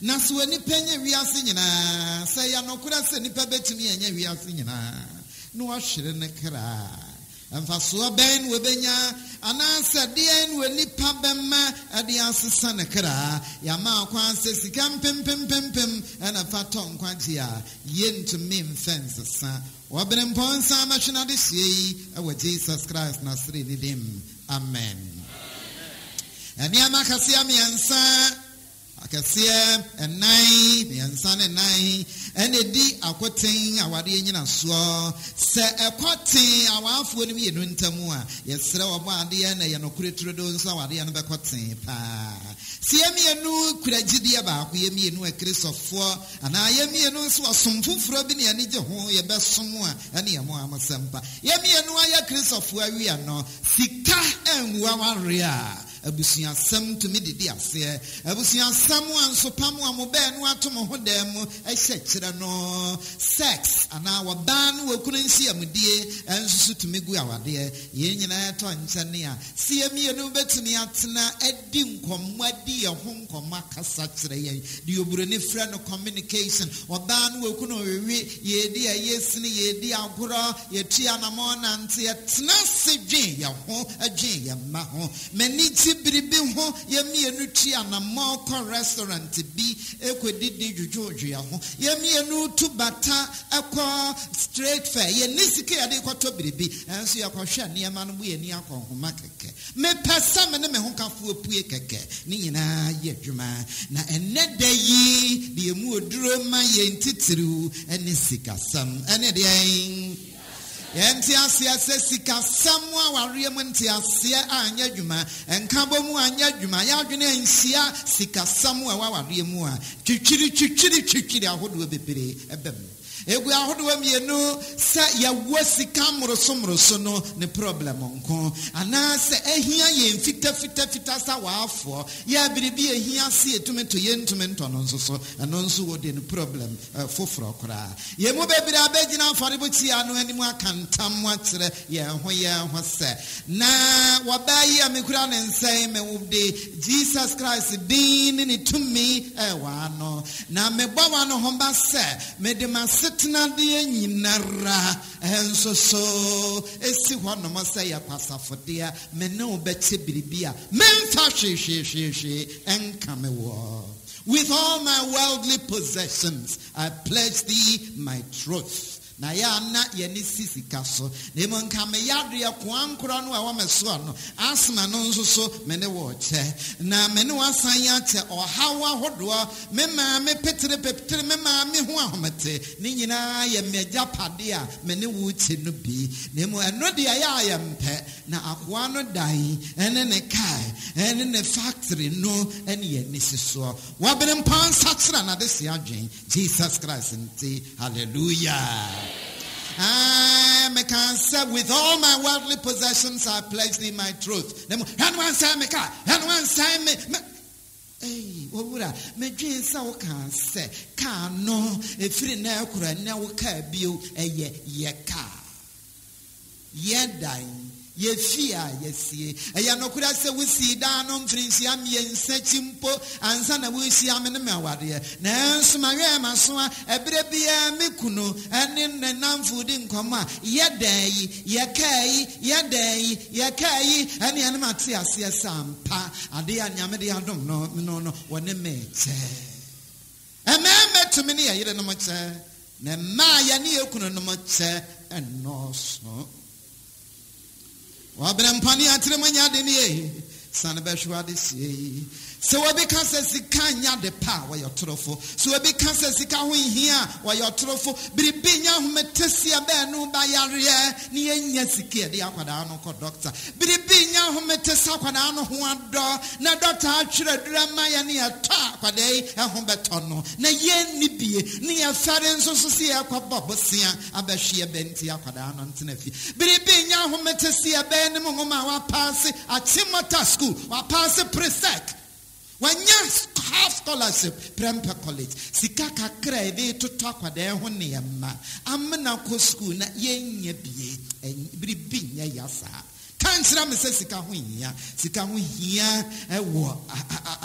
na sɛ wɔ nipa nyɛ wiase nyinaa sɛ yɛ nokora sɛ nipa bɛtumi anyɛ wiase nyinaa na wɔhwere ne kraa mfasoɔ bɛn na wɔbɛnya anaasɛ deɛn na wɔnipa bɛma ɛde asesa ne kraa yɛama akwan sɛ sika mpempempempem ɛna fa tɔ nkwagye a yɛntumi mfɛ nsesa. Wɔbene mpɔn nsa mɛhwe no ade hyie yi ɛwɔ jesus christ nasere ne dim. Amen. Nneɛma akɛseɛ mmiɛnsa akɛseɛ ɛnan mmiɛnsa ne nan ɛna di akoten awadeɛ nyinasoɔ sɛ ɛkɔten awaafoɔ no mmienu ntam a yɛsrɛ wɔn adeɛ na yɛ nokore turodo nso awadeɛ no bɛkɔten paa. Yɛ mmienu kura gyideɛ baako yɛ mmienu akristofoɔ anaa yɛ mmienu nso ɔsom foforɔ bi ne yɛne gye ho yɛbɛsom a ɛne yɛ mo amosɛmpa yɛ mmienu ayɛ kristofoɔ awia no sika anwua ware a abusuasɛm tumi didi aseɛ abusuasɛm a nso a mo bɛɛ no ato mo ho dan ɛhyɛ kyerɛ no sex anaa wɔbaa no wɔkunu nhyiamudie ɛnso so tumi gu awadeɛ yɛn nyinaa ɛtɔ nkyɛne a yɛ mmienu bɛtumi atena adi nkɔmmɔ adi yɛn ho nkɔmmɔ akasa kyerɛ yɛn deɛ oburoni frɛ no communication? Ɔbaa no wɔkunu ɔwewe yɛdi ɛyɛ sini yɛdi agorɔ yɛtu anammɔ nante yɛtena ase dwen yɛn ho adwen yɛn mma ho m'ani gye biribi ho yɛmmienu tu anammɔ kɔ restaurant bi ɛkɔdidi dwodwoodwo yɛn ho. Yɛmmienu tu bata ɛkɔ straight fair yɛne sika yɛde kɔtɔ biribi ɛnso yɛkɔhwɛ nneɛma no mu yɛni akɔnhoma kɛkɛ. Mepɛ sɛ me ne me ho kafoɔ pue kɛkɛ. Ne nyinaa yɛ adwuma. Na ɛnɛ da yi deɛ mu oduro ma yɛn titiriw ɛne sikasɛm. Ɛne deɛn yɛnte aseɛ sɛ sikasɛm a wareɛ mu nte aseɛ anyɛ adwuma. Nkabɔ mu anyɛ adwuma. Yɛadwene anhyia sikasɛm a ɛwɔ awareɛ mu a. Twitwiri twitwiri twitwiri ahodoɔ bebree ɛbɛ mu egu ahodoɔ mmienu sɛ yɛwɔ sika mmoroso mmoroso no ne problem nko. Anaasɛ ahia yɛn fita fita fita sa waafoɔ yɛ biribi ahia se yɛtumi to yɛntumi ntɔ no nso so. Ɛno nso wɔde ne problem foforɔ koraa. Yɛn mu bebree abɛgyina afɔrebɔkyia no anim aka ntam akyerɛ yɛn ho yɛn ho sɛ na wɔbaa yi a mekura ne nsɛn mewode jesus christ din ne ne tumi ɛwɔ ano. Na mebɔ wa no ho ba sɛ mede m'ase nyinara. Ɛnso so sɛ yɛ me ne wo biribi a memfa ɛnka me wɔ with all my worldly possessions i pledge thee my truth na yɛ ana yɛne si sika so na emu nka me yadeɛ koa nkora no a ɛwɔ me soa no asoma no nso so me ne wɔ kyɛ na me ne wasan yɛ akyɛ ɔhaw ahodoɔ me maame petere petere me maame ho ahomete. Ne nyinaa yɛ agyapade a me ne wo kyi no bi. Na emu ɛno deɛ yɛ a yɛ mpɛ na akoa no dan ɛne ne kae ɛne ne factory no ɛne yɛ ne si soɔ wɔbene mpa nsakyera na de si adwen. Jesus christ nti hallelujah. I can say, with all my worldly possessions, I pledge thee my truth. And one me car, and one say me. Hey, owura medwen sɛ woka sɛ kaa na wo kaa bio ɛyɛ yɛ kaa yɛ dan yɛfie a yɛsie ɛyɛ nokora sɛ wosii daa no mfirinhyia mmiɛnsa kyi mpo ansa na wohyia me ne me awadeɛ nanso mahwɛ ma so a ɛberɛ biara me kunu. Ɛne ne namfo di nkɔmmɔ a yɛdan yi yɛkaa yi yɛdan yi yɛkaa yi ɛne ɛne mate aseɛ sɛ ampa adeɛ a nyame de adom no no no wɔne mekyɛ ɛmɛɛmɛ tumi ne yɛyere nom kyɛ na mmaa yɛne yɛkunu nom kyɛ ɛnɔɔso wɔbɛn mpɔne atere mu nya de ne yie sane bɛhwɛ ade sie yi sɛ wɔbɛka sɛ sika nya de pa a wɔyɛ ɔtorofo. Sɛ wɔbɛka sɛ sika ho nhia a wɔyɛ ɔtorofo. Biribi nya ahometeseɛ bɛɛ no bayareɛ ne yɛnya sika yɛde akwadaa no kɔ dɔkta. Biribi nya ahometese akwadaa no ho na dɔkta atwerɛ dura ma yɛ ne yɛtɔ akwadaa yi ɛho bɛtɔ no. Na yɛnni bie ne yɛfɛre nso so sɛ yɛkɔbɔ bosea abɛhwe yɛbɛnti akwadaa no ntena fi. Biribi nya ahometeseɛ bɛɛ ne mu nwoma a wapaase akyemɔta school wapaase presec wanya half scholarship Prempeh college. Sika kakra a yɛde totɔ akwadaa ho nneɛma amena kɔ school na yɛnyɛ bie biribi nyɛ ya saa ka nkyerɛ me sɛ sika ho hia sika ho hia ɛwɔ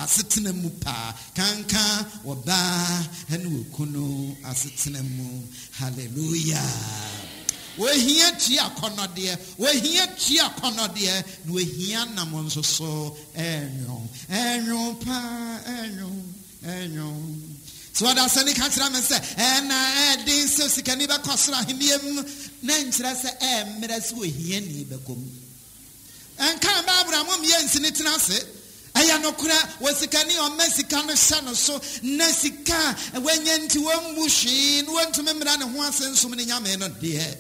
asetena mu paa kanka wɔbaa ɛne wɔkunu asetena mu. Hallelujah wɔhia tua akɔnɔdeɛ wɔhia tua akɔnɔdeɛ na wɔhia nam nso so ɛnwo ɛnwo paa ɛnwo ɛnwo sɛ wɔde asɛne ka kyerɛ me sɛ ɛna ɛden sɛ sikani bɛkɔ soro ahenniɛ mu na nkyerɛ sɛ ɛmmerɛ sɛ wɔhia ni bɛkɔ mu ɛnka bible a momyɛ nsi ne tena ase ɛyɛ nokorɛ wɔ sikani ɔma sika no hyɛ no so. Na sika a wanya nti wɔmmu hwee na wɔntumi mmra ne ho ase nsom ne nyame no deɛ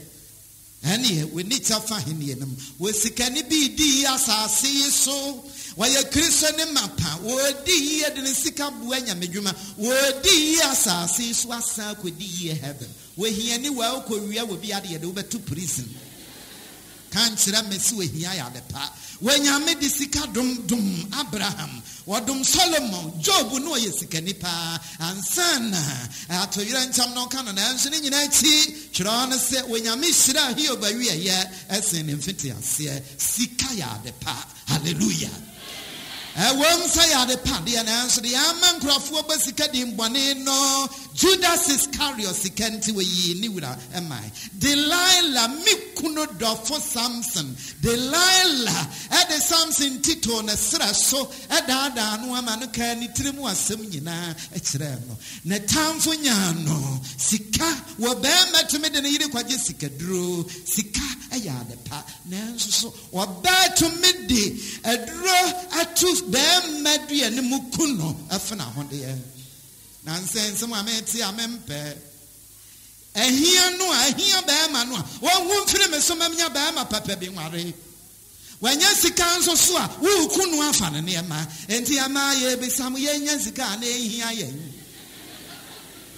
ɛneɛ wɔni kyɛ fa henneɛ no mu wɔ sikani bi dii asase yi so. Wɔyɛ kristo ne mapa wɔdi yie de ne sika boa nyamedwuma wɔdi yie asase yi so asan akɔdi yie heaven. Wɔhia ni wɔ wokɔwia wɔ bi adeɛ de wobɛto prison ka nkyerɛ me sɛ wɔhia yɛ wɔnyame de sika dom dom abraham. Wɔdom solomon job ne ɔyɛ sikani paa ansa na atoyerɛ nkyɛm no ɔka no nanso ne nyinaa akyi twerɛ no sɛ wɔnyame hyira hiob awiɛyɛ ɛsen ne mfete aseɛ sika yɛ ade pa hallelujah ɛwɔm sɛ yɛade padeɛ nanso deɛ ama nkurɔfoɔ bɛ sika di mbɔne no judas iscariot sika nti wɔyii ne wura ɛmae delilah me kunu dɔfo samson. Delilah ɛde samson titoo ne serɛ so ɛdaadaa no ama no kaa ne tiri mu asɛm nyinaa ɛkyerɛɛ no ne tamfo nyaa no sika wɔ bɛrima tumi de ne yere kwagye sikaduro sika ɛyɛ ade pa nanso so. Ɔbaa tumi de aduro ato bɛrima duane mu ku no ɛfena ahodeɛ nansɛ nsɛm a mete a mempɛ ɛhia no a ɛhia bɛrima no. A wɔnhu mfiri me so mamnya bɛrima papa bi nware. Wɔanya sika nso so a woreku no afa no nneɛma enti ama yɛbisa mo yɛnya sika a na ɛhia yɛn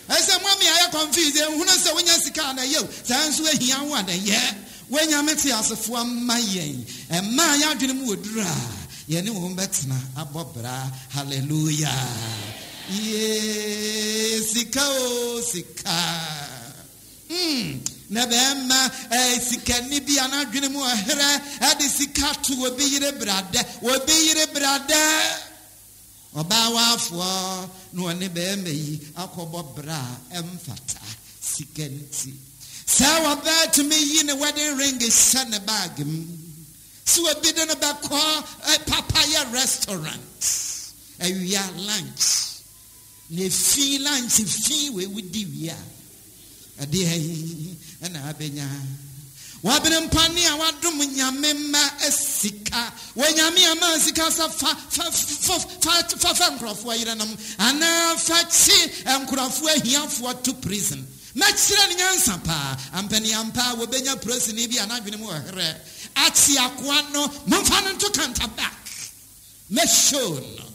ɛsɛ moame a yɛ confuse ɛhunu sɛ wonya sika a na ɛyɛo saa nso ahia wo a na ɛyɛ woanya mete asefoɔ ma yɛn ɛmaa yɛadwene mu wɔ duru a yɛne wɔn bɛtena abɔ bra hallelujah. Yee sika o sika mm. na bɛrima ɛɛ sikani bi anadwene mu ɔherɛ ɛde sika to obi yere bradɛ obi yere bradɛ ɔbaa waafoɔ na ɔne bɛrima yi akɔbɔ bra ɛmfata sika nti sɛ wɔbaa tumi yi ne wedding ring hyɛ ne baage mu sɛ obi de no bɛkɔ papayɛ restaurant. Awia lunch. Na fi lunch fi wei wodi wie a. Ɛdeɛ yi ɛna abɛnya wabene mpane a wadom nyame ma asika wɔnyame ama sika sɛ fa fa fa fa fa nkurɔfoɔ yerenom anaa fa kye nkurɔfoɔ ahiafoɔ to prison. Mɛkyerɛ no nyansa paa. Ampaniampa a wɔbɛnya prosini bi anadwene mu ɔherɛ ate akoa no momfa no kanta mɛhyɛw no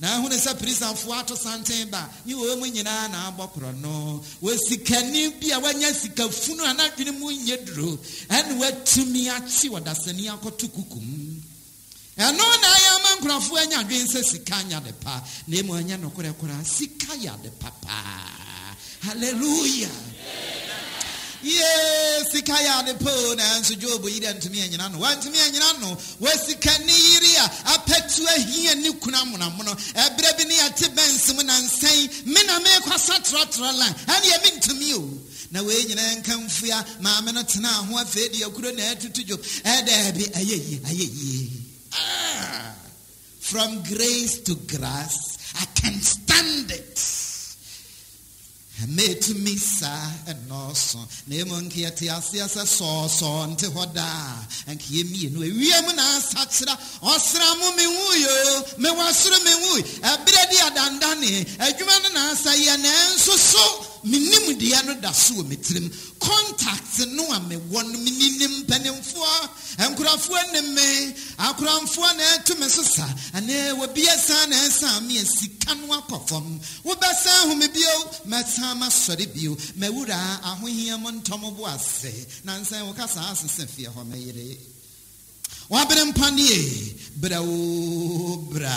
na ahunu sɛ prisanfoɔ ato santen ba ne wɔ mu nyinaa na abɔ no. Wɔ sikani bi a wanya sikafunu a n'adwene mu nyɛ duro. Watumi akye wɔdasani akɔto kukum ɛno na ayɛ ama nkurɔfoɔ anya adwene sɛ sika nya de pa. Na emu anya nokorɛ koraa sika yɛ ade pa paa hallelujah yee sika yɛ nanso job yi ntumi anyina no wantumi anyina no wɔsika ne yiri a ahia ne kuna amonamono ɛberɛ bi ne yɛte bɛnsem nansɛn me na meekɔ sa trɔtrɔ lan ɛneɛ mentumi o na wei nyinaa nka mfua maame no tena ho afei deɛ akuro na ɛtutu dwom ɛdaabi ɛyɛ yie ɛyɛ yie from grace to grass i can stand it mɛtumi saa ɛnɔɔso na emu nke yɛte aseɛ sɛ sɔɔsɔɔ nte hɔ daa nka yɛ mmienu ewiem na asakyera ɔsra mo me nwuyo mewɔ soro me nwuyi ɛberɛ di adandane adwuma no na asa yɛ nanso so menim deɛ no da so wɔ contact no a mewɔ no meninim mpanimfoɔ nkurɔfoɔ ne me akoramfoɔ na ɛto me so sa anaa wɔbi ɛsan na ɛsan me a sika no akɔ fam. Wobɛsan home bio mɛsan masɔre bio. Mawura ahohia mo ntɔm bo ase. Nansɛn wo ka saa asesɛ fie hɔ mɛyere wabere mpa nie brɛ wo bra.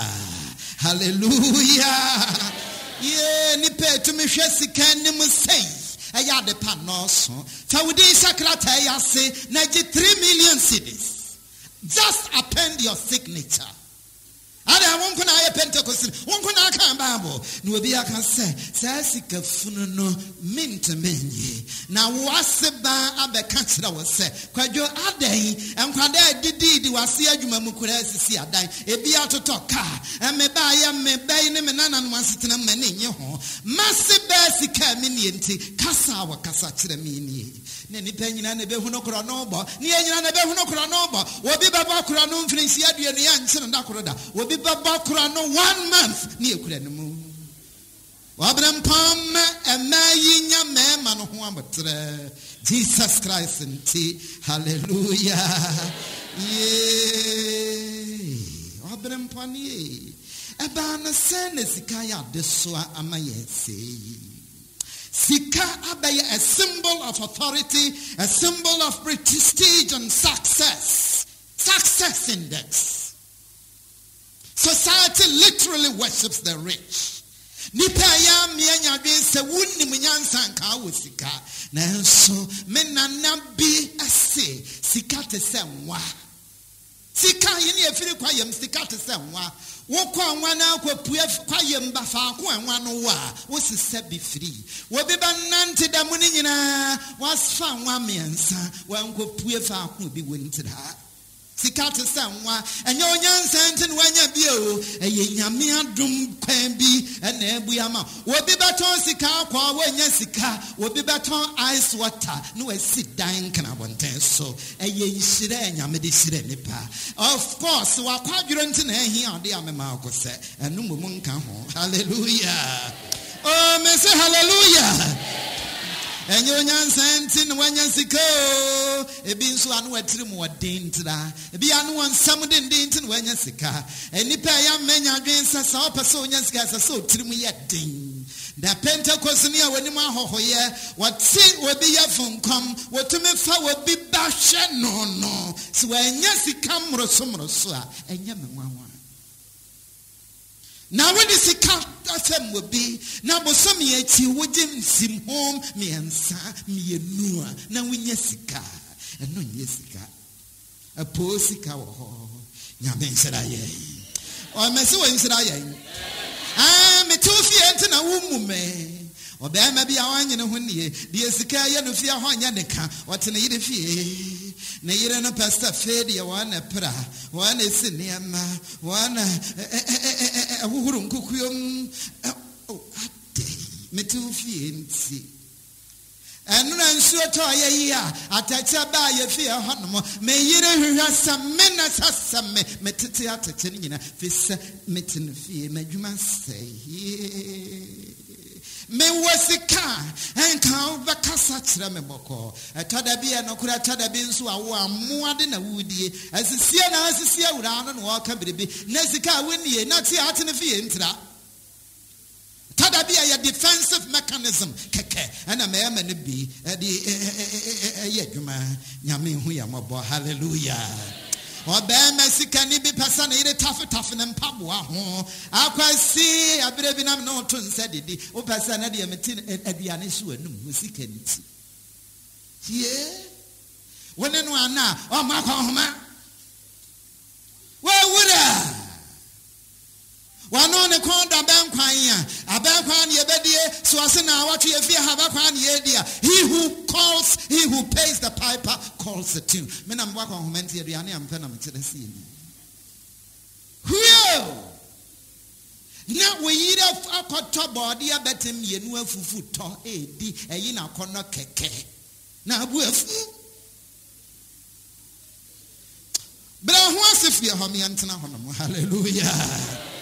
Halleluya ye nipa etumi hwɛ sika anim sei. Ɛyɛ ade pa nɔɔso fa wo din hyɛ krataa ase na gye 3 million cedis. Just append your signature ada wɔn nko na ayɛ pentecost. Wɔn nko na aka bible. Na obi aka sɛ saa sika funu no mintimi nye. Na wase ban abɛka kyerɛ wɔ sɛ kwadwo adan nkwadaa didi di wase adwuma mu kura asisi adan. Ebi atotɔ kaa. Ɛmɛ ba ayɛ mɛ bɛyi ne mɛ nananom asetena mɛ ne nye ho. Mase bɛɛ sika mi nie nti kasa a wɔkasa kyerɛ mi nie. Na nipa nyinaa na ebehu no korɔ no bɔ ne yɛn nyinaa na ebehu no korɔ no bɔ obi bɛbɔ korɔ no mfirinhyia dua no yɛn nkyɛn da korɔ da. Obi bɛbɔ korɔ no one month ne ekura ne mu. Wɔbɛn mpɔn mɛ ɛmɛ yi nya mɛɛma no ho abɔtrɛ. Jesus christ nti hallelujah. Yee. Wɔbɛn mpɔn yee. Ɛbaa no sɛn na sika yɛ adesoa ama yɛn sɛ. Sika abaya a symbol of authority, a symbol of prestige and success. Success index. Society literally worships the rich. nipa ya mmea nyadwe sɛ wonim nyansa nka wɔ sika nanso me bi ase sika te sɛ nwa sika yɛne yɛfiri kwayam sika te wokɔ nwa no akɔpue kwayam ba faako a nwa no wɔ a wosesɛ bi firi. Wobi bɛnante da mu no nyinaa wafa nwa mmiɛnsa wankɔpue faako bi wɔ ntiraa sika te sɛ nwa. Ɛnyɛ onyansa nti ne wanya bi o. Ɛyɛ nyame adom kwan bi ɛna abu ama. Obi bɛtɔn sika akɔ a wɔnyɛ sika. Obi bɛtɔn ice water na wasi dan kana abɔnten so. Ɛyɛ nhyira nyame de hyira nipa of course wakɔ adwerɛ nti na ɛhi ade a mema akɔ sɛ ɛno mmom nka ho. Hallelujah. Oh me say hallelujah ɛnyɛ onyansa nti na wanya sika o ebi nso ano watiri mu wɔden ntira ebi ano wɔ nsɛm denden nti na wanya sika nipa a yɛamma adwene sɛ sɛ ɔpɛ sɛ onya sika sɛ sɛ otiri mu yɛ den na pentecost ni a wɔnim ahɔhɔyɛ wɔte obi yɛ fonkɔm wɔtumi no no sɛ wɔanya sika mmoroso mmoroso a ɛnyɛ na wode sika afam wɔ bi na bosom yɛ akyi wogye nsimhom mmiɛnsa mmienu a na wonya sika ɛno nyɛ sika ɛpoo sika wɔ hɔ nyame nhyira yɛn ɔmɛ sɛ wɔ nhyira yɛn metew fie nti na womu me ɔbɛrima bi a ɔnyene ho nie deɛ sika yɛ no fie hɔ nyɛ ne ka ɔte ne yere ne yere no pɛ sɛ fee deɛ wɔn na pra wɔn na esi nneɛma wɔn na ɛhohoro nkukuom ade metew fie nti ɛno na nsuo tɔ ɔyɛ yi a atɛkyɛ baa yɛ hɔ nom me yere hwehwɛ sɛ na sɛ sɛ me metete atɛkyɛ no nyinaa fi sɛ mete no fie m'adwuma mewɔ sika ɛnka wobɛkasa kyerɛ me bɔkɔɔ ɛtɔ da bi ɛnokora ɛtɔ da bi nso a wo ammoa de na wodie asisie na asisie awuraa no na wɔka biribi na sika a wonie na te ate no fie ntira tada bi a yɛ defensive mechanism kɛkɛ ɛna mɛɛma no bi ɛde ɛyɛ adwuma nyame hu yɛ hallelujah ɔbɛrima sikani bi pɛ sɛ ne yere tafetafe ne mpaboa ho. Akwasi abere bi nam ne woto nsa didi. Wopɛ sɛ ne deɛ mete aduane so w'anum wo sika nti tie wo ne no ana a akɔnhoma wɔawura wano ne kɔn da bɛnkwan a abɛnkwan ne yɛbɛdie so ɔse na awɔtwe yɛfie ha bɛkwan ne yɛdi a he who calls he who pays the piper calls the tune. Me na mebɔ akɔnhoma nti aduane a mpɛ na mekyerɛ sɛ yɛni huo na wɔyere akɔtɔ bɔɔdeɛ bɛte mmienu afufu tɔ ɛdi ɛyi na akɔnɔ kɛkɛ. Na abu afu berɛ ho ase fie hɔ meyɛntena hɔ nom. Hallelujah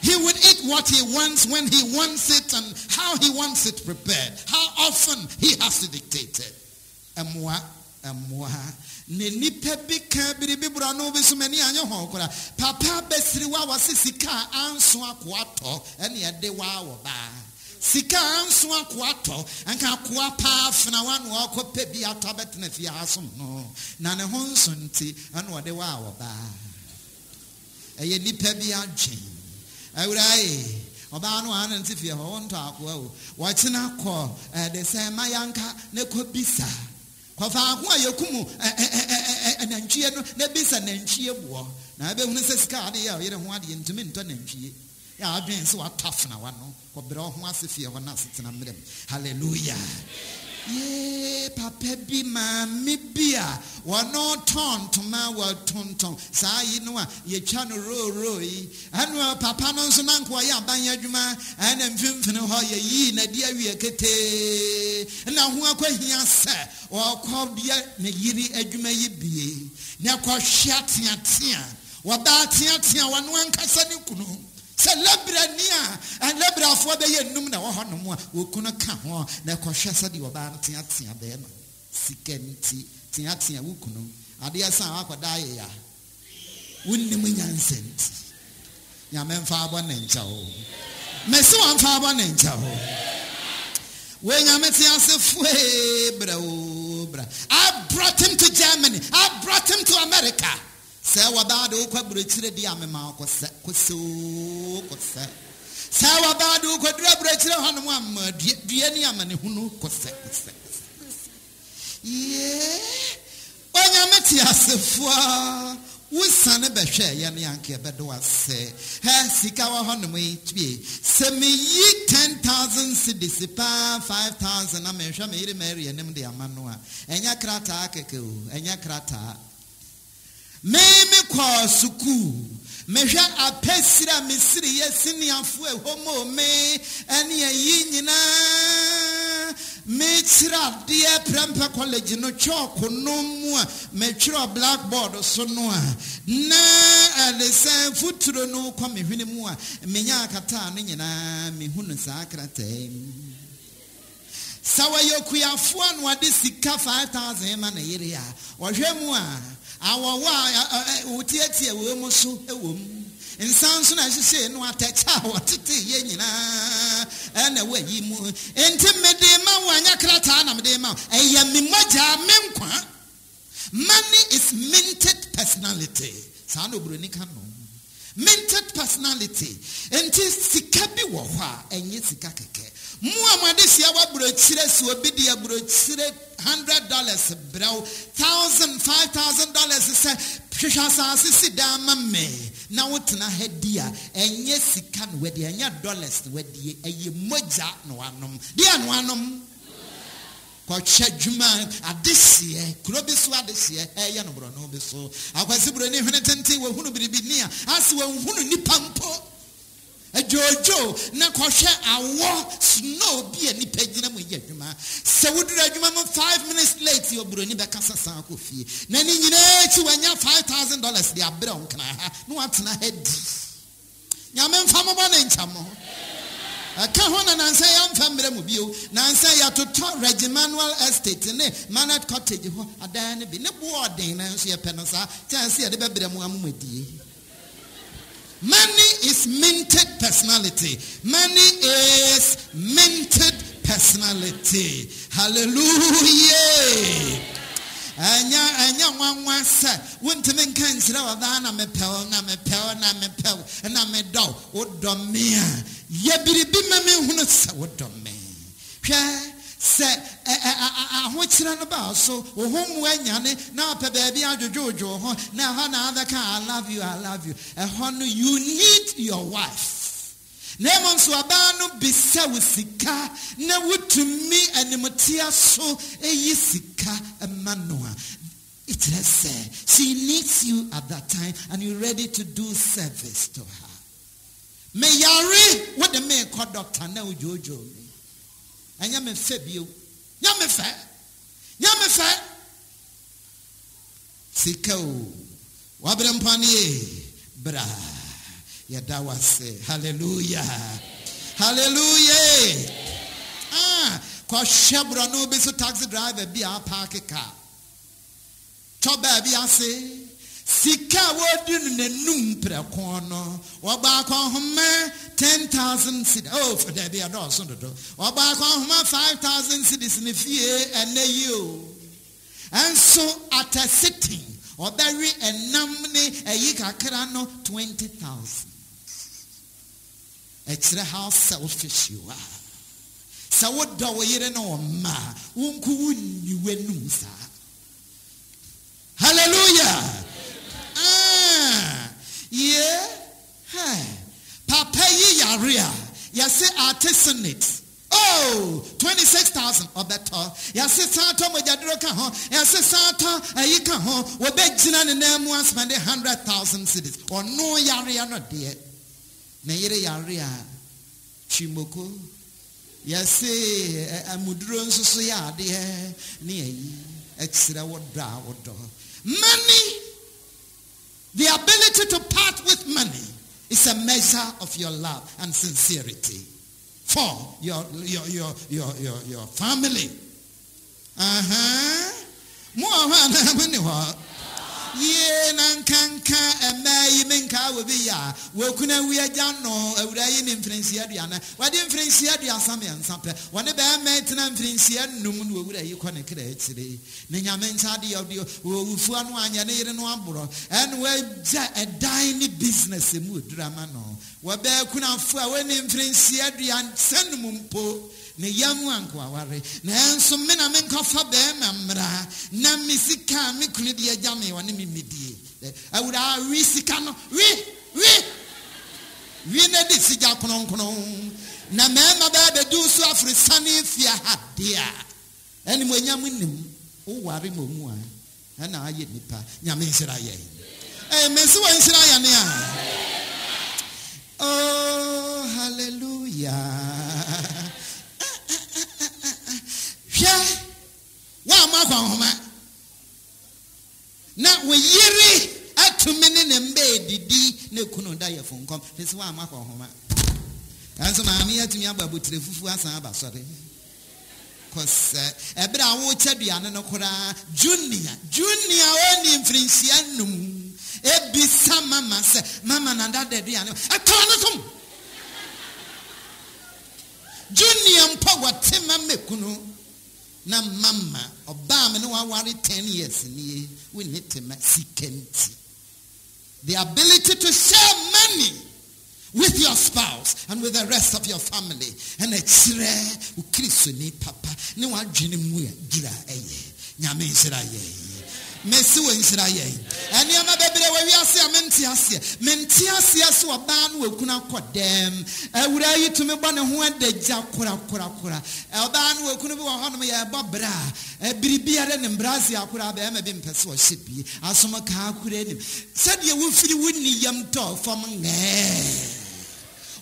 He would eat what he wants when he wants it and how he wants it prepared. How often he has to dictate it. Emwa, emwa. Ne nipa bi ka biribi bura no bi so mani anya ho kora. Papa besiri wa wase sika anso akoa tɔ ɛne ɛde wa wɔ ba. Sika anso akoa tɔ anka akoa paa fena wa no akɔ pɛ bi atɔ bɛtena fie asom no. Na ne ho nso nti wa wɔ ba. Ɛyɛ nipa bi adwen awurae ɔbaa no ana nte fie hɔ wɔntɔ akoa o. Wɔkyena kɔ ɛde eh, sɛ ma yanka ne kɔ bisa. Kɔfaako a yɛkum eh, eh, nantwie no na bisa nantwie boɔ na ɛbɛhunu sɛ sika ade yɛ a ɔyere ho adeɛ ntumi ntɔ nantwie yɛ adwene sɛ watɔ afena wa no. Kɔbrɛ wo ho ase fie hɔ no asetena mmerɛ mu halleluya papa bi maame bi a wɔno tɔn ntoma wɔtontɔn saa yi no a yɛtwa no rooroo yi. Ɛno papa no nso na nka ɔyɛ aban adwuma ɛna mfimfini hɔ yɛyii n'adi awie ketee. Na ho akɔhia sɛ ɔkɔ yɛ ne yiri adwuma yi bie. Na kɔhwɛ ateatea wɔbaa teatea wɔno ankasa ne kunu sɛ a labrafoɔ bɛyɛ na a ka ho na ɛkɔhwɛ sɛdeɛ ɔbaa no teatea sika teatea adeɛ a wakɔda wonnim nyansa nti. Nyame mfa abɔ ne wɔmfa abɔ ne I brought him to Germany. I brought him to America sɛ wɔbaa de wokɔ aburokyire di amema kɔsɛ kɔsɛoo kɔsɛ. Sɛ wɔbaa de wokɔduru aburokyire hɔ nom ama dua ne amanehunu kɔsɛ kɔsɛ yee! Onyame te asefoɔ wosane bɛhwɛ ɛyɛ no yɛanka yɛbɛde wase hɛ sika wɔ hɔ yi twie. Sɛ meyi 10000 cedis paa 5000 na mehwɛ me yere mary anim de ama no a ɛnyɛ krataa me me kɔɔ sukuu mehwɛ apɛsiri a mesiri yɛ siniafo ɛhɔ mo me ɛne ayi nyinaa mekyerɛ adeɛ Prempeh college no kyɔɔko no a metwerɛ blackboard so no a na ɛde sɛ foturo no kɔ me hwene mu a menya akataa no nyinaa mehu no saa krataa mu sɛ wɔyɛ na sika 5000 ma ne yere a mu a awɔwɔ a wotiatia wɔ mu so wɔ mu nsa na ɛhyehyɛ no atɛkyɛ a wɔtete yɛ nyinaa ɛna wɔayi mu nti mede ma wo anyɛ krataa na mede ma wo ɛyɛ me me nkwa money is minted personality. Saa na oburoni ka no minted personality. Nti sika bi wɔ hɔ a ɛnyɛ sika kɛkɛ mu a mo ade hyia si obi di aburokyire hundred dollars brɛw. Thousand five thousand dollars sɛ hwehwɛ asase si dan ma mɛ na wotena ha di a ɛnyɛ sika na wadi ɛnyɛ dollars na wadi ɛyɛ mogya na wanom. Deɛ na wanom. Kɔhwɛ dwuma adehyeɛ kuro bi so adehyeɛ ɛyɛ no borɔno bi so. Akwasi buroni hwene tenten wɔhunu biribi ni a ase nipa mpo adwoodwo na kɔhwɛ awɔ snow bi a nipa gyina mu yɛ adwuma sɛ woduru adwuma mu five minutes late yɛ oburoni bɛkasa san kɔ fie na ne nyinaa akyi wanya five thousand dollars de abrɛ wo nkena ha na watena ha di. Nyame mfa mobɔ ne nkyɛ mo ɛka ho na nansa yɛmfa mmerɛ mu bio nansa yɛtotɔ regimanual estate ne manet cottage hɔ adan no bi ne boɔ ɔden na nso yɛpɛ no saa kyɛn sɛ yɛde bɛbrɛ mu amomadie Money is minted personality. Money is minted personality. Hallelujah. ɛnyɛ ɛnyɛ nwanwa sɛ wontumi nka nkyerɛ ɔbaa na mepɛw na mepɛw na mepɛw na medɔ wodɔ me a yɛ biribi ma menhunu sɛ wodɔ me hwɛ sɛ ahokyerɛ no baa so wo ho mmoa nyane na ɔpɛ baabi adwodwoodwo ho na ɛhɔ na i love you i love you. Eh, ɛhɔ no you need your wife. Na mmom nso ɔbaa no bisa wo sika na wotumi animtia so ɛyi sika ma no a. Ɛkyerɛ sɛ she needs you at that time and you're ready to do service to her. Meyare wode meekɔ doctor na wodwoodwoo me. Ɛnyɛ me fɛ bio nyɛ me fɛ nyɛ me fɛ sika o. Wabere mpa ne ye. Bra. Yɛda wase hallelujah. Hallelujah. Ah kɔhwɛ borɔno bi so taxi driver bi a apaake car tɔ baabi ase sika a wɔdi no n'anum prɛko no. Wɔbaako ahoma ten thousand cedis oh for dɛbi ɛdɔɔso dodo. Wɔbaako ahoma five thousand cedis ne fie ɛnɛ yi o. Ɛnso at a sitting ɔbɛwe ɛnam ne ɛyi kakra no twenty thousand. Ɛkyerɛ how selfish you are. Sɛ wodɔ wo yere ne wɔ mma wonku wonni w'anum saa. Hallelujah! ah, yeah. hey. papa yi yare a yɛse artisanate. Oh, 26,000 ɔbɛtɔ yɛse san tɔ mogyaduro ka ho yɛse san tɔ ayi ka ho wɔbɛgyina ne nan mu aspɛnde 100,000 cedis. Ɔno yareɛ no deɛ na yere yare a twimoko yɛse amuduro eh, eh, nso so yɛ adeɛ ne ayi ɛkyerɛ wo dɔ a wodɔ money the ability to part with money is a measure of your love and sincerity for your your your your your, your family. Uh-huh. Yie na nkanka ɛmɛ yi mi nka wo bi ya wokuna wi agya no awura yi ne mfirinhyia aduane wɔde mfirinhyia aduasa mmiɛnsa pɛ wɔne bɛrima tena mfirinhyia num na owura yi kɔ ne kra akyire ne nyame nsa de ɔde owufoɔ no anyɛ ne yere no aborɔ ɛne wagya ɛdan ne business mu odurama no wɔbɛɛ kunafo a wɔne mfirinhyia aduasa num mpo ne yam ankoaware nanso me na menkɔfa bɛrima mmara na me sika me kunu de agya me ɔne me mmedie eh, awura we sika no we we wie na de sigya kronkron na mmarima bɛɛ bɛdu so afiri sane fia ha deɛ a ɛne mo anyam nim woware ma mu a ɛna ayɛ nipa nyame nhyira yɛn ɛyɛ eh, mɛsi wɔ nhyira yɛn a oh hallelujah hwɛ woama akwanhoma na wo yere atumi ne ne mba edidi na ekunu da yɛ funkɔm fɛ sɛ woama akwanhoma nanso maame yi atumi aba abotire fufuo asan aba sɔre. Kɔsɛ ɛberɛ a wokyɛ aduane no koraa junior junior ɔni mfirinhyia num ebisa mama sɛ mama na dada aduane ɛtɔ no som junior mpo wɔte mama ekunu na mama ɔbaa me ne waware 10 years nie wonni tema sika nti the ability to share money with your spouse and with the rest of your family. And akyerɛ wo kristoni papa. Ne wadwene mu a dwura ɛyɛ nyame nhyira yɛn mesi wɔ nhyira yɛn nneɛma bebree wɔ wiase a mente aseɛ. Mente aseɛ so ɔbaa no wakunu akɔ dɛm. Awura yi tumi bɔ ne ho adagya korakorakora. Ɔbaa no wakunu bi wɔ hɔnom yɛbɔ berɛ a biribiara ne mbrase akora bɛrima bi mpɛ sɛ ɔhyɛ bie asom kaa anim. Sɛdeɛ wofiri wo nniyam tɔɔ fam ngɛɛ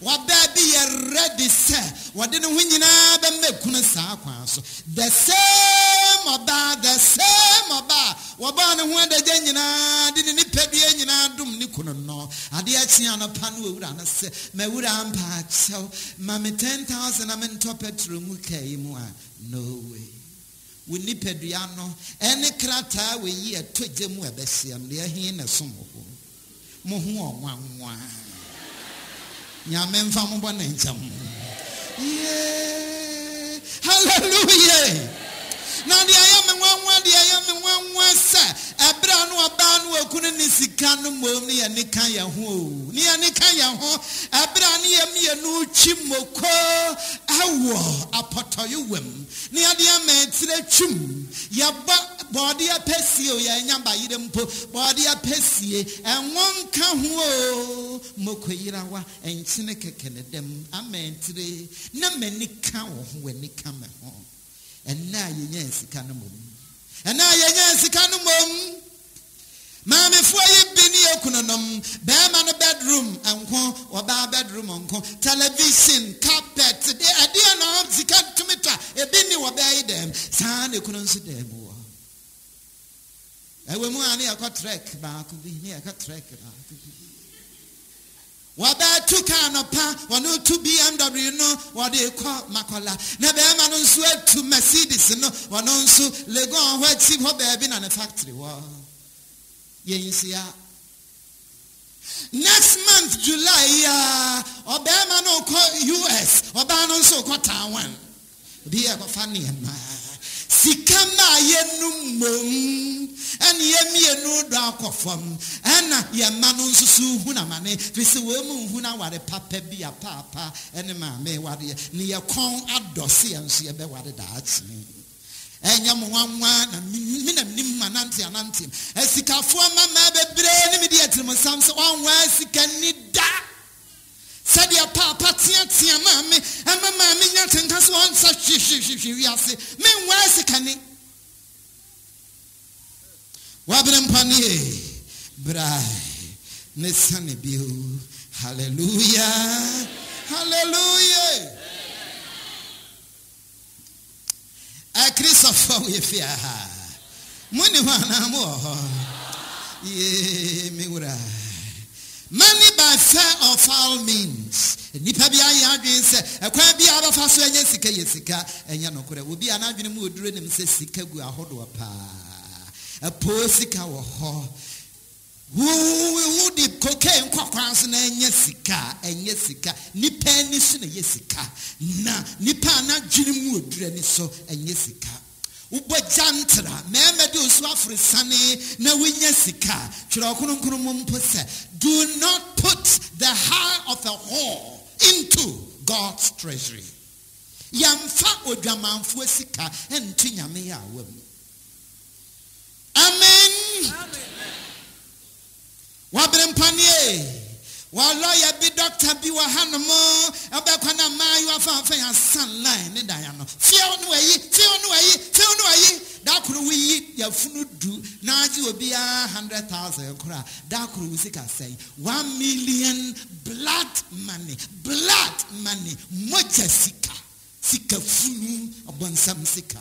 wabaa bi yɛ ready sɛ wɔde ne ho nyinaa bɛma kunu saa kwan so. The same ɔbaa the same ɔbaa wɔbaa ne ho adagya nyinaa de ne nipadua nyinaa dom ne kunu no. Adeɛ kyea no pa no wɔwura no sɛ mawura mpa akyɛw ma me 10000 na mentɔ petro mu yi mu a no wo nipadua no. Ɛne krataa wɔyi ɛtɔ gya mu ɛbɛhyia no deɛ ɛhe na som ho mo ho ɔnwanwa nyame mfa mo bɔ ne hallelujah. Na deɛ ɛyɛ me nwanwa deɛ ɛyɛ me nwanwa sɛ ɛberɛ a no ɔbaa no wakunu ne sika no mmom ne yɛne ka yɛn ho. O ne yɛne ka ho. Ɛberɛ a ne yɛmmienu twi mmoko ɛwɔ apɔtɔyo wam ne yɛde ama tire twim. Yɛbɔ bɔɔde apɛsie o oh, yɛnya bayerɛ mpo. Bɔɔde apɛsie ɛnwo nka ho oh, o mmoko yerawa ɛnkyene kɛkɛ ne dɛm ama tire. Na m'ani ka wo ho w'ani ka me ho. Ɛnna a yɛnya sika no mmom ɛnna a yɛnya sika no mmom maamefoɔ yi bi ne yɛkunonom bɛrima no bedroom nko ɔbaa bedroom nko television carpet de adeɛ na sika tumi tɔ ebi ne wɔbɛɛ yi dɛm saa na ekunu nso dɛm wɔ ɛwɔ mu a ne yɛkɔ trek baako bi ne yɛkɔ trek baako bi wɔbɛɛtu kaa no pa wɔne tu bmw no wɔde kɔ makɔla na bɛrima no nso atu mercedes no wɔno nso legon hɔ akyi hɔ baabi na ne factory hɔ yɛnhyia next month july a ɔbɛrima no kɔ us ɔbaa no nso kɔ taiwan. Obi yɛ kɔfa nneɛma sika ma a yɛnu mmom ɛne yɛmmienu dɔ akɔ fam. Ɛna yɛma no nso so hu namane firi sɛ wɔ mu nhu no aware papa bi a paapa ɛne maame wadeɛ ne yɛkɔn adɔse yɛn nso yɛbɛware daakyene ɛnyɛ mo nwanwa na me na nim ma nante anante. Asikafoɔ mama bebree ne mede atirimsam sɛ wanwa sika ni da sɛdeɛ paapa teatea maame ɛma maame nya tenka sɛ ɔnsa hwehwehwehwe wiase menwa sikani wabere mpa ne ye brae ne sane bio hallelujah. Hallelujah. Akristofoɔ wo yɛ fie ha mo ne hɔ anaa mo hɔ ye me wura money by fair or foul means. Nipa bi ayɛ adwene sɛ ɛkwan bi a bɛfa so ɛnyɛ sika yɛ sika ɛnyɛ nokorɛ. Obi a n'adwene mu oduro nim sɛ sika gu ahodoɔ paa. Ɛpoo sika wɔ hɔ. Wode cocaine kɔkwan so na ɛnyɛ sika ɛnyɛ sika. Nipa ani so na ɛyɛ sika. Na nipa a n'adwene mu oduro ani so ɛnyɛ sika wobɔgya ntra mmarima de osu aforo sane na wonya sika. Twerɛ kronkron mu mpo sɛ do not put the heart of a whore into god's treasury. Yɛmfa odwamanfoɔ sika nto nyame yɛ awa mu amen. Wabere mpanie wɔlɔyɛ bi dɔkta bi wɔ hanom ɛbɛkɔ na mmaayewa fanfan asan line ne dan ano fiew ne wayi fiew ne wayi fiew ne wayi dakoro woyi yafunu du n'agye obiara hundred thousand kora dakoro wo sika sɛn one million blood money blood money. Mogya sika sika funu ɔbɔnsam sika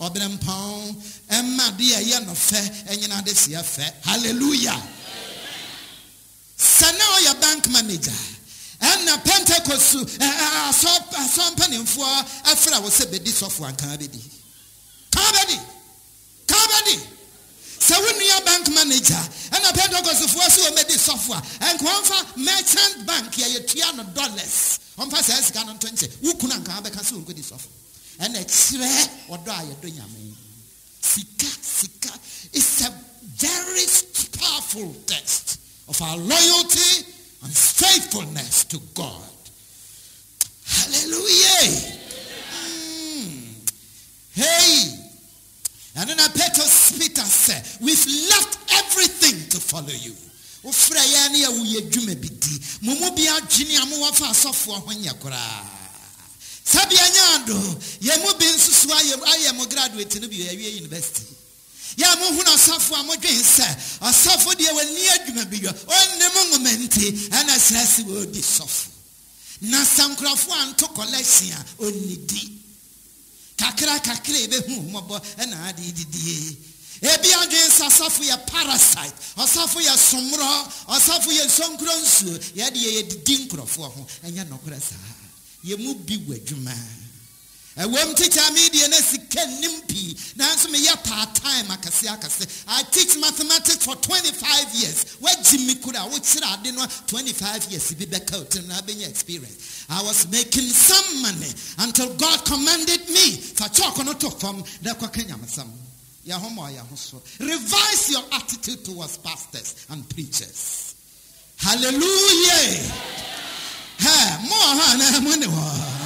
ɔbɛrɛ mpɔn ɛma de ɛyɛ no fɛ ɛnyina de seɛ fɛ hallelujah sɛ na ɔyɛ bank manager. Eh, ɛna pentecost eh, eh, asɔ mpanimfoɔ afra wɔ sɛ bɛdi sɔfo ankaa bɛdi kaa bɛdi kaa bɛdi sɛ wo nua bank manager ɛna pentecostfoɔ so wɔ mɛdi sɔfo a ɛnka ɔmfa merchant bank yɛ yɛtua no dollars. Ɔmfa saa sika no nto nkyɛ wo kunu ankaa bɛka sɛ wɔnkɔdi sɔfo ɛna kyerɛ ɔdɔ a yɛdɔ nyame sika sika. Is a very powerful test of our loyalty and faithfulness to God. Hallelujah. Mm. Hey. And then I Peter said, We've left everything to follow you. wofrɛ yɛ ne yɛ woyɛ dwuma bi di mo mu bi adwene a mowɔfa asɔfoɔ ho nyɛ koraa sɛbea nyɛ ado yɛ mu bi nso so ayɛ mo graduate no bi yɛwie university yà mo hun asafo a mo dwen sɛ asafo deɛ w'ani adwuma bi yɔ ɔnne mo nwoma nti ɛna sɛ si wɔ odi sɔfo na sankorafo a nto a ɔnni di. Kakra kakra ebehu mmɔbɔ ɛna adi didie ebi adwen sɛ asafo yɛ parasite. Ɔsafo yɛ somorɔ ɔsafo yɛ nsonkuro nsuo yɛde yɛ didi nkorɔfoɔ ho ɛnyɛ nɔkorɛ saa yɛ mu bi wɔ adwuma ɛwɔm tikya mi deɛ na sika nim pii nanso meyɛ part time akɛse akɛse. I teach mathematics for 25 years. Wagyi mi kura wokyerɛ ade no 25 years bi bɛka otim na abɛnya experience. I was making some money until god commanded me. Fa kyɔɔko no to yɛho ma ɔyɛ ho so. Revise your attitude towards pastors and preachers. Hallelujah! Ha mo wɔ hɔ anaa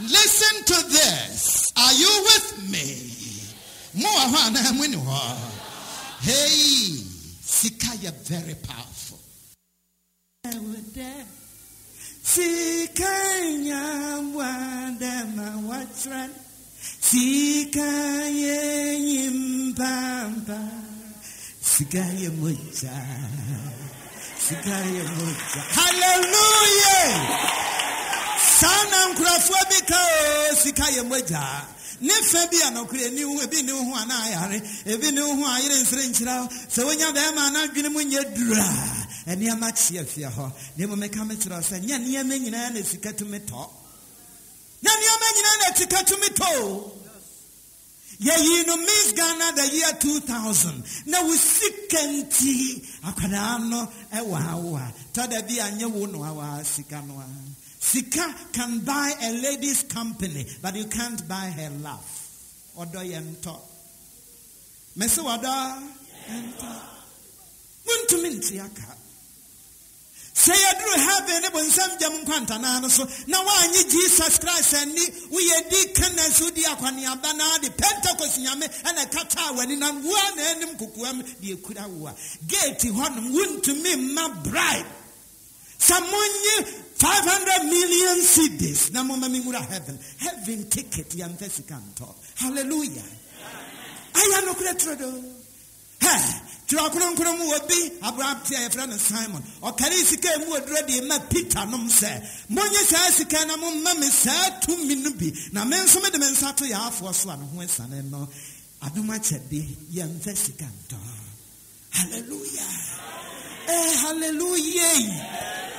Listen to this. Are you with me? Hey, Sika, you're very powerful. Sikanya wadama watran Sikaya yimpamba Sikaya mucha Sikaya mucha Hallelujah saa na nkurɔfoɔ bi ka sika yɛ mogya ne fa bi a nɔkorɛ ni ho ebi ne ho a na ayare ebi ne ho a yere nsere nkyerɛ sɛ wonya bɛrima a n'adwene mu nyɛ duru a nneɛma kyeɛ fie hɔ. Na mmom meka me kyerɛ sɛ nyɛ nneɛma nyinaa na sika tumi tɔ. Na nneɛma nyinaa na sika tumi tɔ yɛyi no miss ghana the year 2000 na wo sika nti akwadaa no ɛwɔ awo a tɔ bi a nyɛ wo no awa no Sika can buy a lady's company, but you can't buy her love. ɔdɔ yɛ ntɔ mɛsɛ wɔdɔ ntɔ montumi nte aka sɛ yɛduru heaven ne bonsam gyam nkwantanaa no so. Na woanye jesus christ ani woyɛ di kana so wodi akwaneaba na de pentecost nyame ɛna ɛkataa w'ani na woa na anim kokoam de ɛkura wo a gate hɔnom wontumi mma bribe sɛ monye 500 million cedis. Na momma menwura heaven. Heaven ticket yɛmfa sika ntɔ hallelujah. Ayɛ nokorɛ torɔ do hɛ twerɛ kronkron mu wɔ bi aberante a yɛfrɛ no simon. Ɔkare sika mu ɔdurɔ de ma peter nom sɛ monyɛ saa sika na momma me saa tumi no bi na me nso mede me nsa to yɛafoɔ so a ne ho asiane no sika ntɔ halleluya eh, halleluya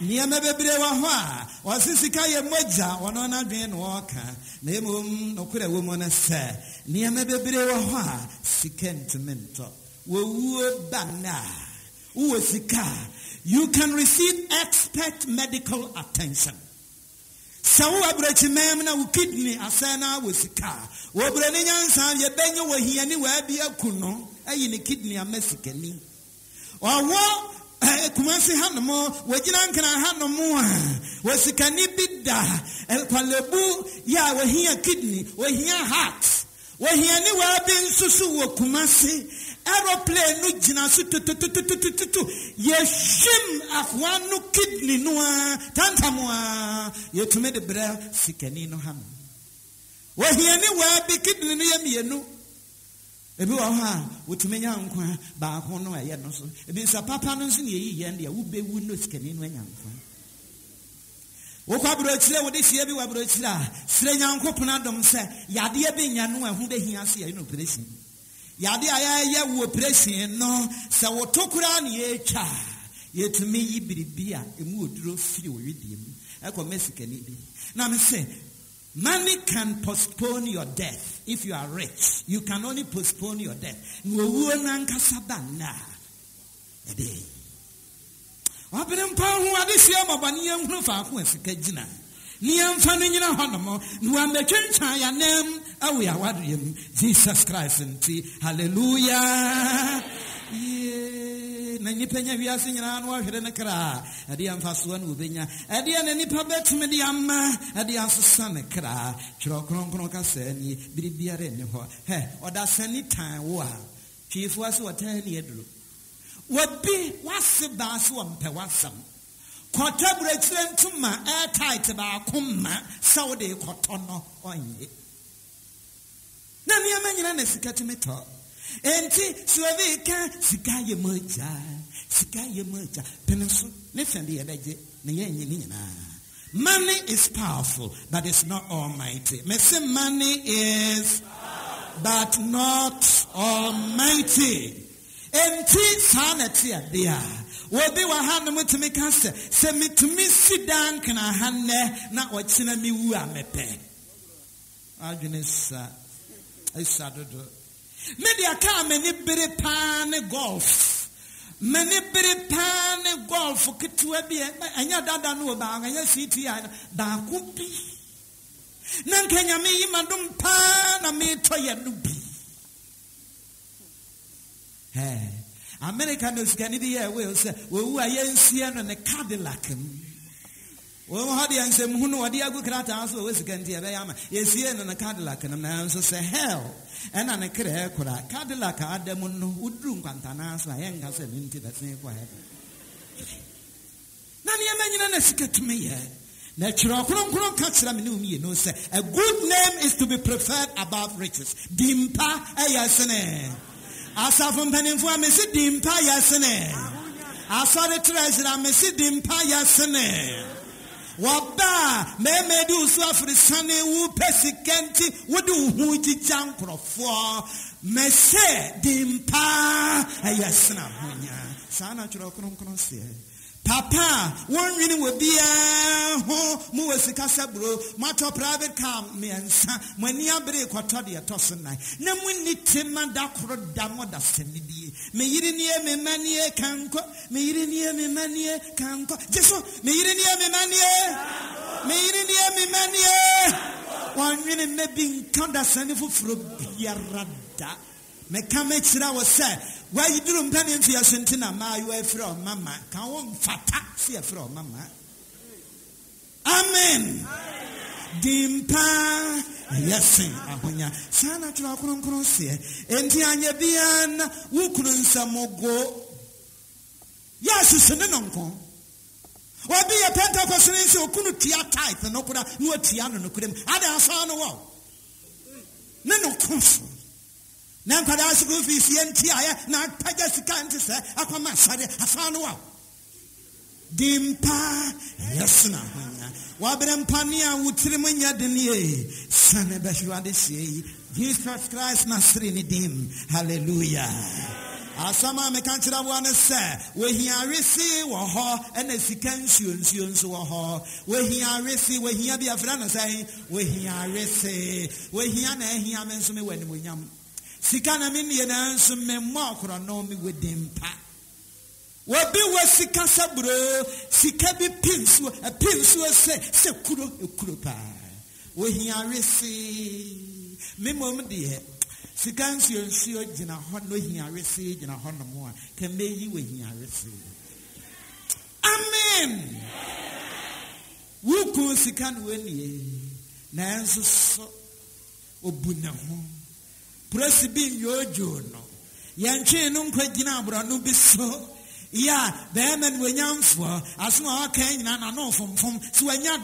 nneɛma bebree wɔ hɔ a ɔse sika yɛ mogya ɔno n'adwene na wɔɔka. Na mmom nokorɛ wɔ mu no sɛ nneɛma bebree wɔ hɔ a sika ntumi ntɔ. Wɔwuo ba no a wowɔ sika a you can receive expert medical attention. Sɛ wo aburokyimaa na wo kidney asɛn na wɔ sika a wɔbrɛ ne nyansa yɛbɛnyɛ wɔ hiani waabi aku no ayi ne kidney ama sikani. Ɔwɔ Eh, kumasi hanom wɔgyina nkran hanom a wɔsikani bi da kwalebu yɛ a wɔhia kidney wɔhia heart. Wɔhia ne waa bi nso so wɔ kumasi aeroplane no gyina so tutututututu yɛhwim ahoa no kidney no a tantam a yɛtumi de brɛ sikani no hanom wɔhia ne waa bi kidney no yɛ mmienu ebi wɔ hɔ a wotumi nya nkwa. Baako no ɛyɛ no so. Ebi nsa papa no nso na yɛyi yɛn deɛ wobɛwu no sikani no anya nkwa. Wokɔ aburokyire wode fie bi wɔ aburokyire a sere nyankopɔn adom sɛ yadeɛ bi nya no ɛho bɛhia se yɛyɛ no operation. Yadeɛ a yɛyɛ wɔ operation no sɛ woto koraa ne yɛtwa a yɛtumi yi biribi a ɛmu oduro firi wɔ wedie mu. Ɛkɔ mɛ sikani bi. Na me sɛ Money can postpone your death if you are rich. You can only postpone your death. Wabere mpa ho ade hyia mmɔbɔ ne yɛnhunu faako a sika gyina. Ne yɛmfa no nyina hɔ nom na wammɛtwentwan yɛnam awo yɛ awadeɛ mu Jesus Christ nti hallelujah. Yeah. Na nipa nya wiase nyinaa no wahwere ne kra ɛde yɛmfasoɔ no wɔbɛnya ɛdeɛ na nipa bɛtumi de ama. Ɛde asesa ne kra twerɛ kronkron ka saa nie biribiara nni hɔ hɛ ɔda sani tan wo a twiifoɔ ase wɔtaa ne aduro wabi wase baa wasɛm kɔtɔ ntoma airtight baako ma sɛ wode kɔtɔ no ɔnyɛ na nneɛma nyina na sika tɔ enti sika sika ne money is powerful but it's not almighty. Me say money is but not almighty. Enti saa na te adeɛ a wɔbi wɔ ha nom tumi ka sɛ sɛ metumi si dan nkena ha nnɛ na ɔkyena me wu a mepɛ adwene uh, dodo mede aka m'ani bere paa ne golf. M'ani bere paa golf. Ketewa bi ɛnyɛ dada no wɔ baako ɛnyɛ cti no baako bi. Na nka nyame yi ma dom paa na meretɔ yɛ no bi america no sikani bi yɛ ɛwɔ sɛ wɔwu a yɛnsie no ne cadillac mu wɔn hɔ deɛ nsɛmhu no wɔde agu krataa so wɔwɔ sika nti ɛbɛyɛ ama yɛsie no ne cadillac no nanso sɛ hell ɛna ne kra ɛkora cadillac ada mu no woduru nkwantanaa so a yɛnka sɛ ne nti bɛsen kɔ hɛ na nneɛma nyina na sika tumi yɛ na twerɛ kronkron ka kyerɛ me ne wom yɛno sɛ a good name is to be preferred above riches. Dimpa ɛyɛ sene. Asafo mpanimfoɔ a mesi dimpa yɛ sene. Asɔre treasure a mesi dimpa yɛ sene wɔba a mɛɛmɛ de wo so afirisane wo pɛ sika nti wode wo ho gyigya nkurɔfoɔ mɛsɛ dimpa ɛyɛ sena ahonya saa na twerɛ kronkron seɛ papa wɔnwene wɔ biara ho mo wɔ sika sɛburo moatɔ private car mmiɛnsa mo ani abere kɔtɔ deɛ ɛtɔ so nan na monni tema da koro da mo da sɛnidie meyere nie me ma nie kankɔ meyere nie me ma nie kankɔ gye so meyere nie me ma nie meyere nie me ma nie wɔnwene nwene mma bi nka dasane foforɔ biara da meka mɛkyerɛ wo sɛ wayi duru mpane mfeɛ so nti na mmaayewa afiri ɔmama ka wo mfata sɛ yɛfrɛ ɔmama amen. Din paa ɛyɛ sen ahonya. Saa na twerɛ kronkron seɛ enti anyɛ biara na wo kunu nsɛmogo yɛ asese ne nonko. Obi yɛ pentecost no sɛ okunu tua type no kora na watua no nokorɛ ade asaa no wɔ. Ne so na nkwadaa school fees yɛ ntiaeɛ eh, na apagya sika nte sɛ akɔma asade asaa no wɔ din paa ɛyɛ sena ahonya wabere mpane a wo tirim nyɛ den ye eh. sane bɛhwewade sie eh. yi jesus christ nasere ne dim. Halleluya asɛm a meka kyerɛ woa ne sɛ wɔhia wese wɔ hɔ ɛna sika nsuonsuo nso wɔ hɔ wɔhia wese wɔhia bi afrɛ no sɛn wɔhia wese wɔhia na ahia me nso mewɔ animonyam sika na mennie na nso memmɔ korɔno mewɔ din pa obi wɔ sika saburo sika bi pi nsuo pi nsuo sɛ sɛ kuro ekuro paa ohia wese mmemmom deɛ sika nsuo nsuo gyina hɔ na ohia wese gyina hɔ nom a kɛmɛ yi wɔ hia wese amen. Wukun sika na wɔnie nanso so obu ne ho polisi bi nyɔɔdwo no yɛntwee no nkwa gyina aborɔno bi so. Ya bɛrima no wanyamfoɔ asom a waka nyinaa n'ano fomfom sɛ wanya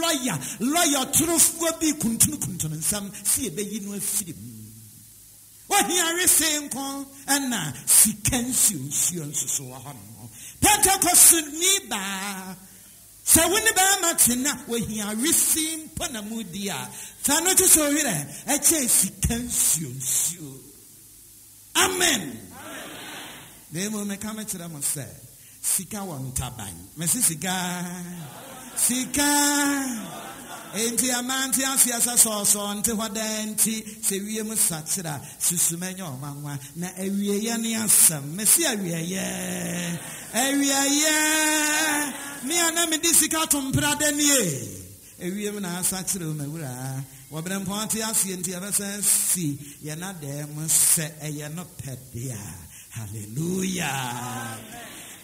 lɔya lɔya torofoɔ bi kuntunu kuntunu nsɛm sɛ yɛbɛyi no afiri mu wɔhia wese nko ɛna sika nsuonsuo nso so wɔ hɔ no. Pentekɔsoni baa sɛ wo ne bɛrima te na wɔhia wese mpo na mu di a fa no sɛ ɛkyɛ sika amen. Na emu meka mekyerɛ mo sɛ sika wɔ ntaban mɛsi sika. Sika enti amante aseɛ sɛ sɔɔsɔɔ nte hɔ daa nti sɛ wiem sakyere a susuma nyɛ na awieyɛ ne asɛm mɛsi awieyɛ awieyɛ me a na mede sika to mpra da nie awiem na asakyere wo mawuraa wɔbrɛ mpɔn te aseɛ nti yɛbɛsɛ si yɛna dɛɛ mu sɛ ɛyɛ no a hallelujah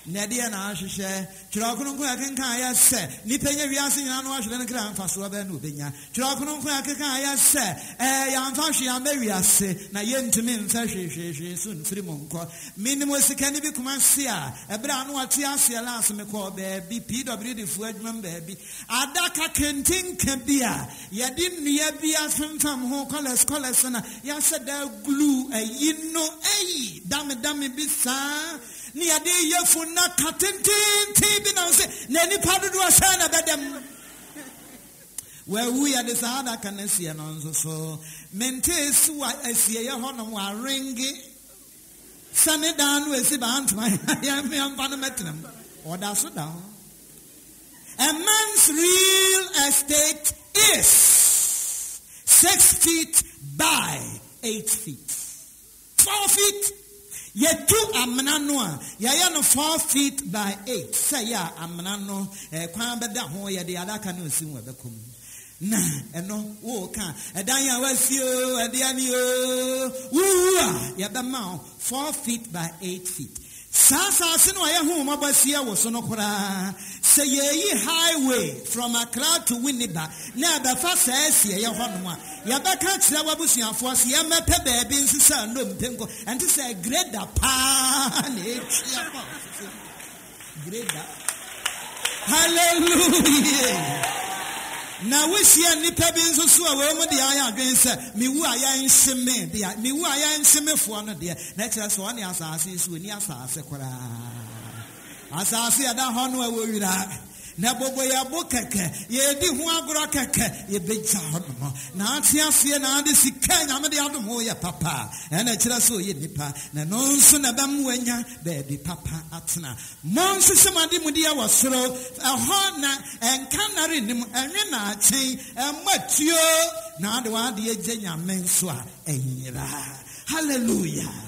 na na ahwehwɛ. Twerɛ kronkron a kenkan yɛ sɛ nnipa nya wiase nyinaa no ahwehwɛ no kra mfasoɔ bɛɛ na obɛnya twerɛ kronkron a kenkan yɛ sɛ ɛɛ yɛamfa hwee ama wiase. Na yɛntumi mfa hweehweehwee so mfiri mu nkɔ. Menim osikani bi kuma se a ɛberɛ a no wate aseɛ laase mekɔɔ baabi pwd foɔ adwuma m baabi. Adaka kentenka bi a yɛde nnua bi afemfam ho kɔlɛs kɔlɛs no yɛasɛ glue ayi no ayi damedame bi saa ne yɛde yɛfu na ka tententen bi nam sɛ na nipa dodoɔ sɛ na bɛdɛm wawu yɛde saa adaka no asiɛ no nso so. Mentee si wa asieyɛ hɔ nom warenge sɛ ne daa no asi baa ntoma yɛmfa no mɛtenam ɔda so da hɔ a man's real estate is six feet by eight feet. Four feet yɛtu amena no a yɛyɛ no four feet by eight. Sɛ yɛ a amena no ɛɛ kwan bɛda ho yɛde adaka no osi wɔ bɛkɔ mu. Na ɛno wɔɔka ɛdan a wasi o ɛdeɛ ni o wuwu a yɛbɛma four feet by eight feet saa asase no a yɛho mmɔbɔ asia wɔ so no koraa sɛ yɛyi highway from accra to winneba na ɛbɛfa saa asie yɛ hɔ nom a yɛbɛka kyerɛ w'abusuafoɔ sɛ yɛmmɛpɛ baabi nsesa nnompe nko ɛnte sɛ greda paa na kɔ greda hallelujah na wohyia nnipa bi nso so a wɔn mu deɛ ayɛ adwene sɛ mewu a yɛnhye me deɛ mewu a yɛnhye mefoɔ no deɛ na kyerɛ sɛ ɔne asase yi so ɔni asase koraa. Asase yɛda hɔ no a wɔwira na bobo yɛbo kɛkɛ yɛdi ho agorɔ kɛkɛ yɛbɛgya hɔ nom na ate aseɛ na ade sika nyame de adom yɛ papa. Ɛna kyerɛ sɛ ɔyɛ nnipa na no nso na ɛbɛm wanya baabi papa atena mo nso hyɛ mo ade mu deɛ wɔ soro ɛhɔ na ɛnka nare nim ɛnwe na akyɛn ɛmmɔ tuo na ade wade agya nyame nso a hallelujah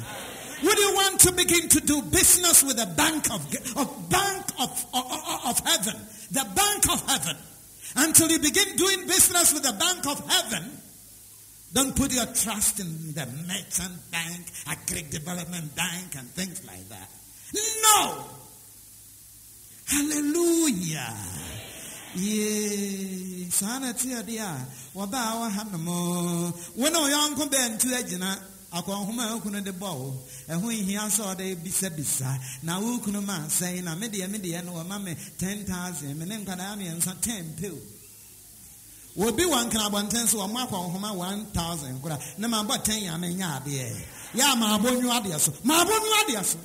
Would you want to begin to do business with the bank of, of bank of, of, of heaven? The bank of heaven. Until you begin doing business with the Bank of Heaven, don't put your trust in the merchant bank, agri development bank, and things like that. No! Hallelujah! Ejina, akɔnhoma a okunu de bɔ wo ɛho nhia sɛ ɔde bisabisa na wo ma sɛn na medeɛ medeɛ no wɔma me 10000 me ne nkwadaa mmiɛnsa 10 pew obi wɔ nkra abɔnten so wɔn akɔnhoma 1000 kora na ma bɔ 10 yɛ amenya adeɛ yɛ a ma abɔ nwu adeɛ so. Ma abɔ nwu adeɛ so.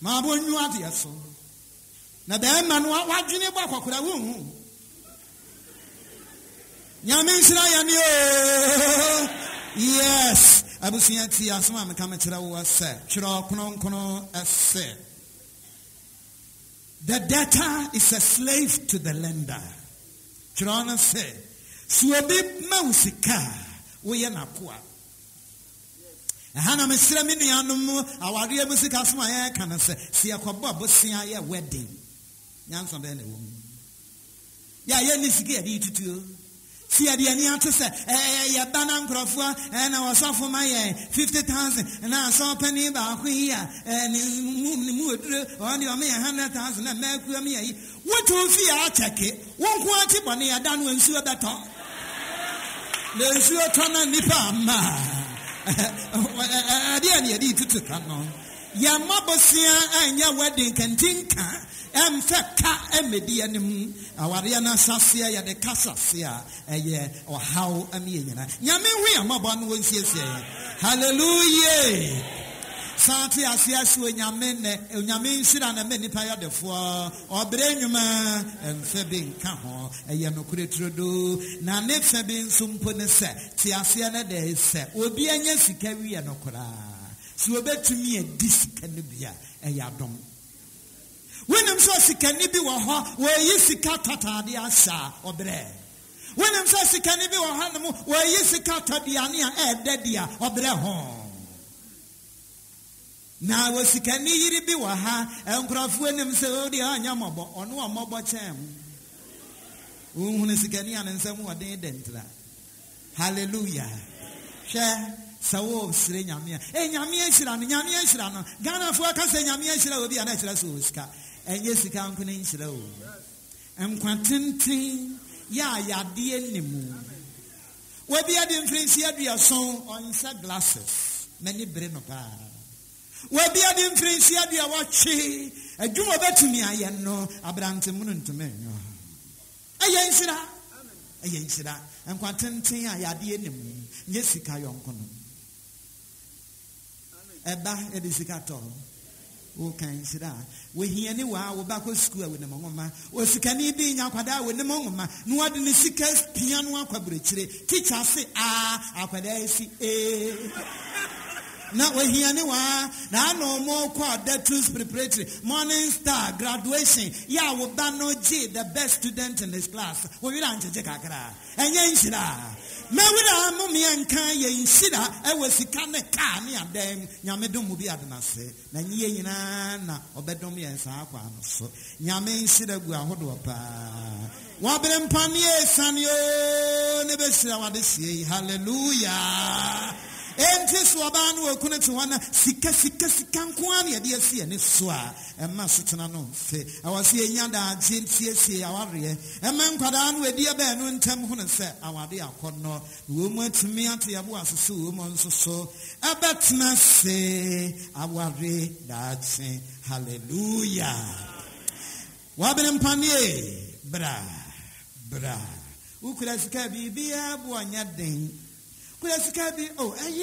Ma abɔ nwu adeɛ so. Na bɛrima no wadwene bɔ akɔkora wohu nyame nhyira yɛ ne o. Yes. Abusua ti a meka mekyerɛ wo sɛ twerɛ ɛsɛ the debtor is a slave to the lender. Twerɛ no sɛ sɛ obi ma wo sika a woyɛ n'akoa. Ɛha na me nuanom awareɛ mu sika som a yɛreka no sɛ sɛ yɛkɔbɔ abosea yɛ wedding. Nyansa bɛɛ na ɛwɔ mu. Yɛ a sika yɛde tutuo si yɛde ani ato sɛ ɛɛ yɛba na nkurɔfoɔ ɛna wɔsɔfo ma yɛ fifty thousand na asɔpɛni baako yi a ɛɛ ne mu ne mu oduro ɔne ɔmo yɛ hundred thousand na mɛɛkua mi yɛ yi wotu fi yɛ akyɛke wɔn ko ati bɔ ne yɛda no nsuo bɛtɔ na nsuo tɔ na nipa ama ɛdeɛ ne yɛde tutu ka no yɛma bosia ɛnyɛ eh, wedding kantinka ɛmfɛ eh, ka eh, ɛmɛdi anim. Awareɛ no asaseɛ yɛde ka saseɛ a ɛyɛ ɔhaw oh, ɛne yɛ nyinaa nyame hu yɛmmɔbɔ no wɔnsiesie yɛ halleluya saa te ase ase onyame nɛ onyame nhyira na mɛ nipa yɛdefoɔ ɔbrɛ nnwuma ɛmfɛ bi nka ho ɛyɛ nokorɛ turodo na ne fɛ bi nso mpo ne sɛ te aseɛ no de sɛ obi anya sika wiɛ no koraa sɛ obɛtumi adi sika no bi a ɛyɛ adom. Wonim sɛ sikani bi wɔ hɔ wɔyi sika tataade ahyɛ a ɔbrɛ. Wonim sɛ sikani bi wɔ hɔ nom wɔyi sika tɔdeane a ɛɛdɛ di a ɔbrɛ ho. Na wɔ sikani yiri bi wɔ ha nkurɔfoɔ nim sɛ ɔdeɛ ɔnyɛ mmɔbɔ. Ɔno wɔ mmɔbɔ kyɛn mu wohunu sikani a ne nsɛm wɔden dɛntira halleluya hwɛ sɛ wɔresere nyame a e nyame ahyira no nyame ahyira no ghanafoɔ ka sɛ nyame ahyira obi a na ɛkyerɛ sɛ wɔ sika ɛnyɛ sika nko ne nhyira o nkwa tenten yɛ a yadeɛ ne mu. Wabi ade mfirinhyia aduason ɔnsɛ glasses. N'ani bere no paa wabi ade mfirinhyia adua wɔtwe adwuma bɛtumi ayɛ no abrantemu no ntoma ɛnyɛ ɛyɛ nhyira ɛyɛ nhyira nkwa tenten a yadeɛ ne mu. Nyɛ sika yɔnko no ɛba ɛde sika tɔ woka nhyira a wɔhia ne waa woba kɔ sukuu a wɔnim nwoma osikani bi nya akwadaa a wɔnim nwoma na wɔde ne sika pia no akɔ aburokyire tikya se a akwadaa si ee na wɔhia ne waa na ana ɔmo kɔ datus preparatory. Morning star graduation. Yɛ a woba no gye the best student in his class. Wɔwerɛ ankyegye kakra. Ɛnyɛ nhyira mɛwura amomeɛ nka yɛ nhyira ɛwɔ sika ne kaa ne adan nyame dom mu bi ade n'ase na nyie nyinaa na ɔbɛdom yɛn saa akɔ ano so. Nyame nhyira gu ahodoɔ paa wɔbere mpa ne yɛ esane o ne bɛhyira wade sie enti so ɔbaa no wɔkunu te hɔ no sika sika sika nko a ne yɛde asi ani so a ɛma setena no mfe. Ɛwɔ sɛ yɛnya daagye nsiesie awareɛ. Ɛma nkwadaa no wɔadi ɛbɛɛ no ntam ho no sɛ awade akɔnnɔ na wɔ mu atumi ate yɛbo asese wɔ mu nso so. Ɛbɛtena se aware daakye halleluya wɔabene mpanie. Bra bra. Wokura sika biribiaa boɔ nyɛ den. Kura sika bi o ɛyɛ